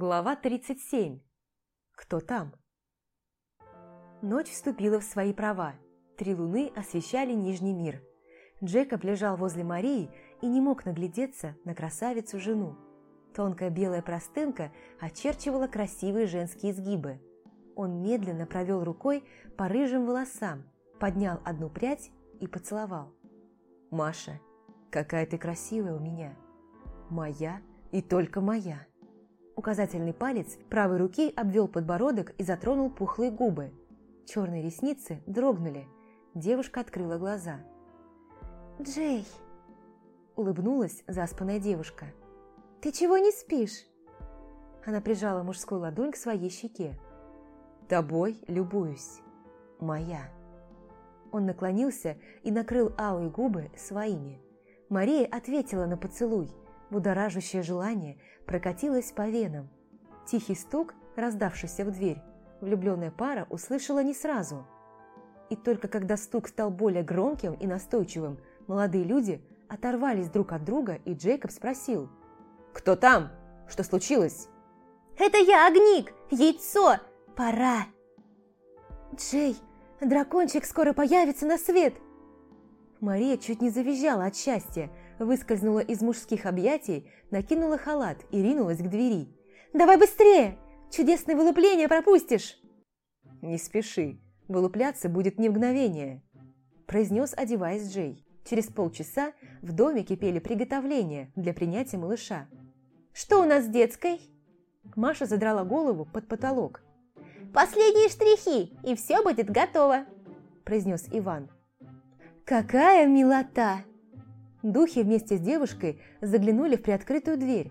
Глава 37. Кто там? Ночь вступила в свои права. Три луны освещали Нижний мир. Джекоб лежал возле Марии и не мог наглядеться на красавицу-жену. Тонкая белая простынка очерчивала красивые женские изгибы. Он медленно провел рукой по рыжим волосам, поднял одну прядь и поцеловал. «Маша, какая ты красивая у меня! Моя и только моя!» Указательный палец правой руки обвел подбородок и затронул пухлые губы. Черные ресницы дрогнули. Девушка открыла глаза. «Джей!» Улыбнулась заспанная девушка. «Ты чего не спишь?» Она прижала мужскую ладонь к своей щеке. «Тобой любуюсь. Моя». Он наклонился и накрыл алые губы своими. Мария ответила на поцелуй – Будоражащее желание прокатилось по венам. Тихий стук, раздавшийся в дверь, влюбленная пара услышала не сразу. И только когда стук стал более громким и настойчивым, молодые люди оторвались друг от друга, и Джейкоб спросил. «Кто там? Что случилось?» «Это я, Огник! Яйцо! Пора!» «Джей, дракончик скоро появится на свет!» Мария чуть не завизжала от счастья, выскользнула из мужских объятий, накинула халат и ринулась к двери. «Давай быстрее! Чудесное вылупление пропустишь!» «Не спеши, вылупляться будет не мгновение», произнес, одеваясь Джей. Через полчаса в доме кипели приготовления для принятия малыша. «Что у нас с детской?» Маша задрала голову под потолок. «Последние штрихи, и все будет готово», произнес Иван. «Какая милота!» Духи вместе с девушкой заглянули в приоткрытую дверь.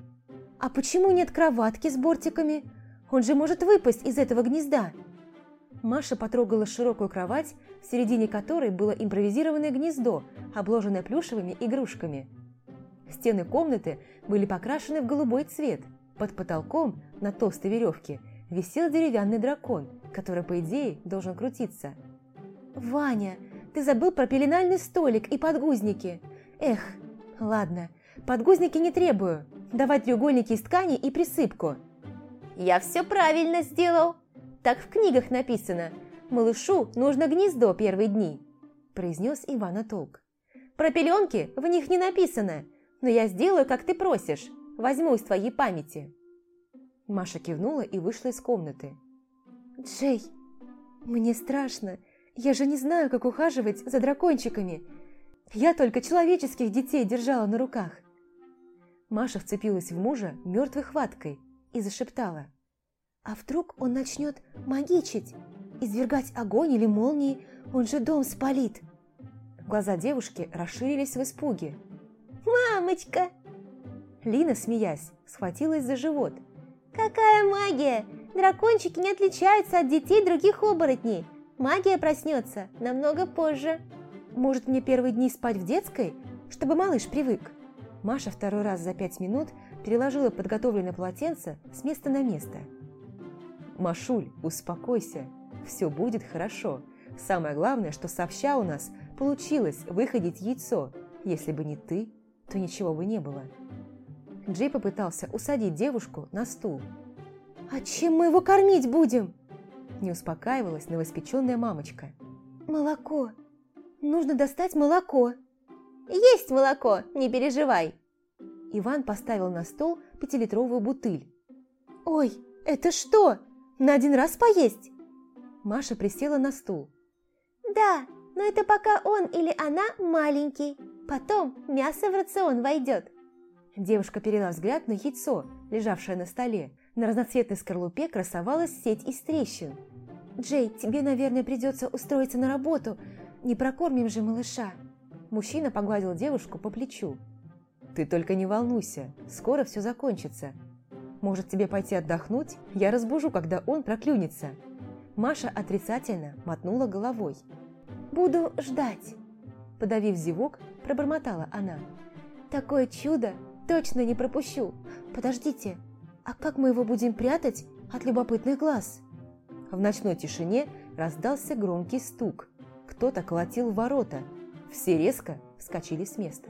«А почему нет кроватки с бортиками? Он же может выпасть из этого гнезда!» Маша потрогала широкую кровать, в середине которой было импровизированное гнездо, обложенное плюшевыми игрушками. Стены комнаты были покрашены в голубой цвет. Под потолком, на толстой веревке, висел деревянный дракон, который, по идее, должен крутиться. «Ваня, ты забыл про пеленальный столик и подгузники!» Эх, ладно, подгузники не требую. Давай треугольники из ткани и присыпку. Я все правильно сделал. Так в книгах написано. Малышу нужно гнездо первые дни, произнес Ивана Толк. Про пеленки в них не написано, но я сделаю, как ты просишь. Возьму из твоей памяти. Маша кивнула и вышла из комнаты. «Джей, мне страшно. Я же не знаю, как ухаживать за дракончиками. Я только человеческих детей держала на руках. Маша вцепилась в мужа мертвой хваткой и зашептала. А вдруг он начнет магичить, извергать огонь или молнии, он же дом спалит. Глаза девушки расширились в испуге. «Мамочка!» Лина, смеясь, схватилась за живот. «Какая магия! Дракончики не отличаются от детей других оборотней. Магия проснется намного позже». Может, мне первые дни спать в детской, чтобы малыш привык?» Маша второй раз за пять минут переложила подготовленное полотенце с места на место. «Машуль, успокойся, все будет хорошо. Самое главное, что сообща у нас получилось выходить яйцо. Если бы не ты, то ничего бы не было». Джей попытался усадить девушку на стул. «А чем мы его кормить будем?» Не успокаивалась новоспеченная мамочка. «Молоко», Нужно достать молоко. Есть молоко, не переживай. Иван поставил на стол пятилитровую бутыль. Ой, это что? На один раз поесть? Маша присела на стул. Да, но это пока он или она маленький. Потом мясо в рацион войдет. Девушка перела взгляд на яйцо, лежавшее на столе. На разноцветной скорлупе красовалась сеть из трещин. «Джей, тебе, наверное, придется устроиться на работу, не прокормим же малыша!» Мужчина погладил девушку по плечу. «Ты только не волнуйся, скоро все закончится. Может, тебе пойти отдохнуть? Я разбужу, когда он проклюнется». Маша отрицательно мотнула головой. «Буду ждать!» Подавив зевок, пробормотала она. «Такое чудо точно не пропущу! Подождите, а как мы его будем прятать от любопытных глаз?» В ночной тишине раздался громкий стук – кто-то колотил ворота. Все резко вскочили с места.